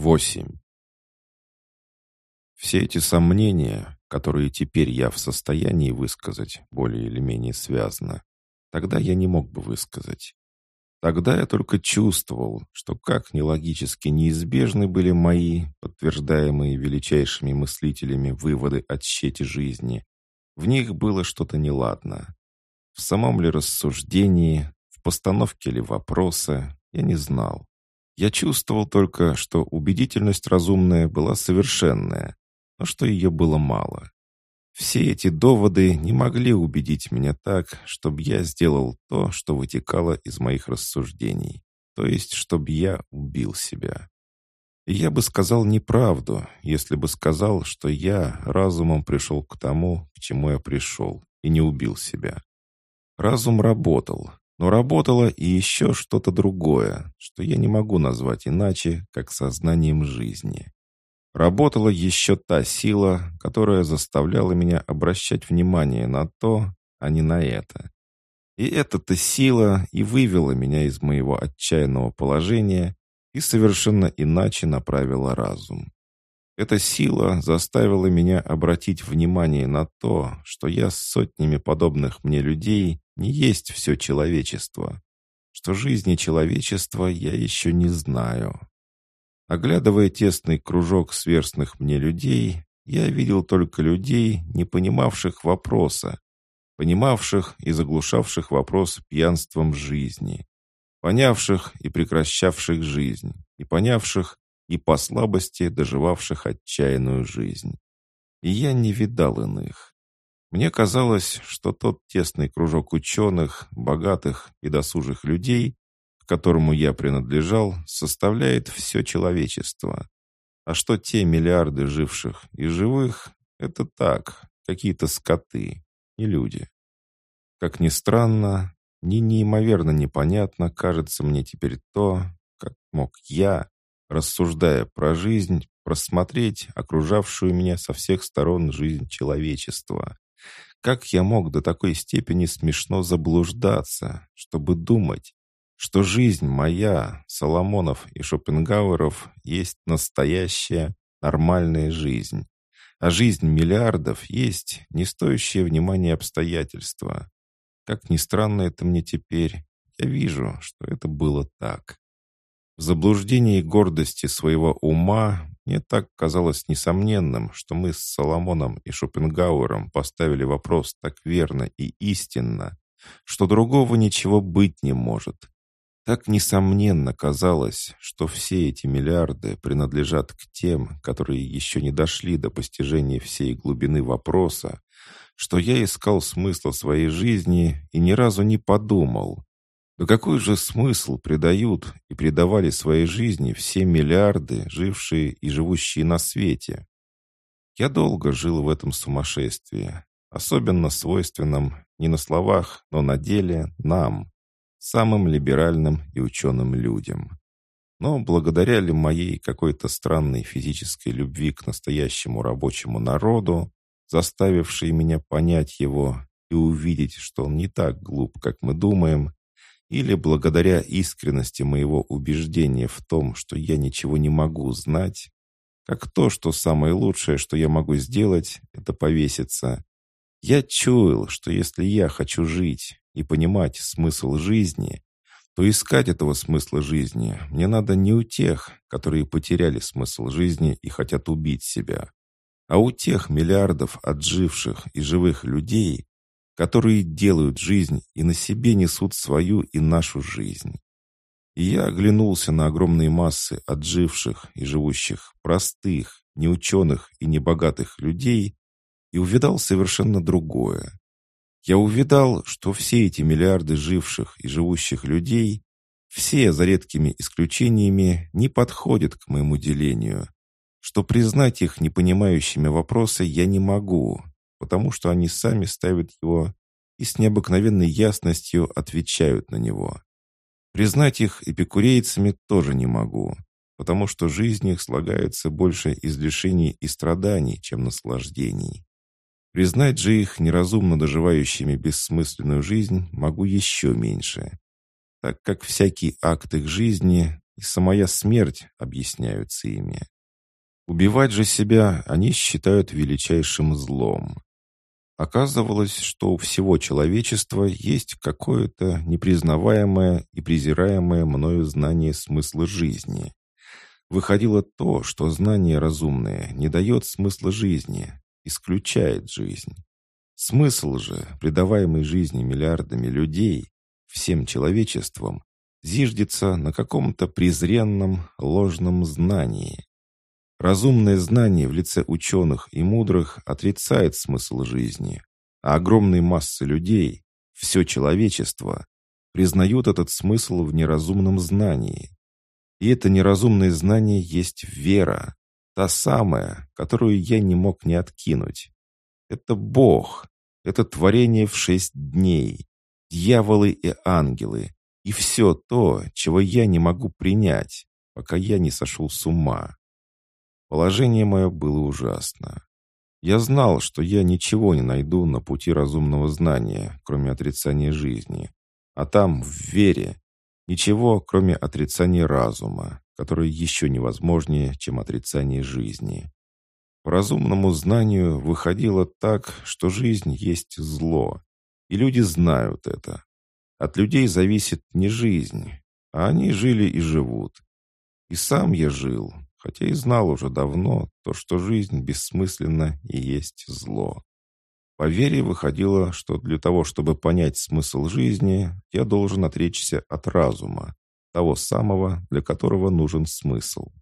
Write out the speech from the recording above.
8. Все эти сомнения, которые теперь я в состоянии высказать более или менее связно, тогда я не мог бы высказать. Тогда я только чувствовал, что как нелогически неизбежны были мои, подтверждаемые величайшими мыслителями, выводы о тщете жизни. В них было что-то неладно. В самом ли рассуждении, в постановке ли вопроса, я не знал. Я чувствовал только, что убедительность разумная была совершенная, но что ее было мало. Все эти доводы не могли убедить меня так, чтобы я сделал то, что вытекало из моих рассуждений, то есть, чтобы я убил себя. И я бы сказал неправду, если бы сказал, что я разумом пришел к тому, к чему я пришел, и не убил себя. Разум работал, но работало и еще что-то другое, что я не могу назвать иначе, как сознанием жизни. Работала еще та сила, которая заставляла меня обращать внимание на то, а не на это. И эта-то сила и вывела меня из моего отчаянного положения и совершенно иначе направила разум. Эта сила заставила меня обратить внимание на то, что я с сотнями подобных мне людей не есть все человечество, что жизни человечества я еще не знаю. Оглядывая тесный кружок сверстных мне людей, я видел только людей, не понимавших вопроса, понимавших и заглушавших вопрос пьянством жизни, понявших и прекращавших жизнь, и понявших и по слабости доживавших отчаянную жизнь. И я не видал иных. Мне казалось, что тот тесный кружок ученых, богатых и досужих людей которому я принадлежал, составляет все человечество. А что те миллиарды живших и живых, это так, какие-то скоты, не люди. Как ни странно, ни неимоверно непонятно кажется мне теперь то, как мог я, рассуждая про жизнь, просмотреть окружавшую меня со всех сторон жизнь человечества. Как я мог до такой степени смешно заблуждаться, чтобы думать, что жизнь моя, Соломонов и Шопенгауэров, есть настоящая, нормальная жизнь, а жизнь миллиардов есть не стоящее внимания обстоятельства. Как ни странно это мне теперь, я вижу, что это было так. В заблуждении гордости своего ума мне так казалось несомненным, что мы с Соломоном и Шопенгауэром поставили вопрос так верно и истинно, что другого ничего быть не может. Так несомненно казалось, что все эти миллиарды принадлежат к тем, которые еще не дошли до постижения всей глубины вопроса, что я искал смысла своей жизни и ни разу не подумал, да какой же смысл придают и придавали своей жизни все миллиарды, жившие и живущие на свете? Я долго жил в этом сумасшествии, особенно свойственном не на словах, но на деле нам, самым либеральным и ученым людям. Но благодаря ли моей какой-то странной физической любви к настоящему рабочему народу, заставившей меня понять его и увидеть, что он не так глуп, как мы думаем, или благодаря искренности моего убеждения в том, что я ничего не могу знать, как то, что самое лучшее, что я могу сделать, это повеситься, я чуял, что если я хочу жить, и понимать смысл жизни, то искать этого смысла жизни мне надо не у тех, которые потеряли смысл жизни и хотят убить себя, а у тех миллиардов отживших и живых людей, которые делают жизнь и на себе несут свою и нашу жизнь. И я оглянулся на огромные массы отживших и живущих, простых, неученых и небогатых людей и увидал совершенно другое. Я увидал, что все эти миллиарды живших и живущих людей, все за редкими исключениями, не подходят к моему делению, что признать их непонимающими вопросы я не могу, потому что они сами ставят его и с необыкновенной ясностью отвечают на него. Признать их эпикурейцами тоже не могу, потому что жизнь их слагается больше из лишений и страданий, чем наслаждений. Признать же их неразумно доживающими бессмысленную жизнь могу еще меньше, так как всякий акт их жизни и самая смерть объясняются ими. Убивать же себя они считают величайшим злом. Оказывалось, что у всего человечества есть какое-то непризнаваемое и презираемое мною знание смысла жизни. Выходило то, что знание разумное не дает смысла жизни, исключает жизнь. Смысл же, придаваемый жизни миллиардами людей, всем человечеством, зиждется на каком-то презренном, ложном знании. Разумное знание в лице ученых и мудрых отрицает смысл жизни, а огромные массы людей, все человечество, признают этот смысл в неразумном знании. И это неразумное знание есть вера, та самая, которую я не мог не откинуть. Это Бог, это творение в шесть дней, дьяволы и ангелы, и все то, чего я не могу принять, пока я не сошел с ума. Положение мое было ужасно. Я знал, что я ничего не найду на пути разумного знания, кроме отрицания жизни. А там, в вере, ничего, кроме отрицания разума, которое еще невозможнее, чем отрицание жизни. По разумному знанию выходило так, что жизнь есть зло, и люди знают это. От людей зависит не жизнь, а они жили и живут. И сам я жил, хотя и знал уже давно то, что жизнь бессмысленна и есть зло. По вере выходило, что для того, чтобы понять смысл жизни, я должен отречься от разума, того самого, для которого нужен смысл.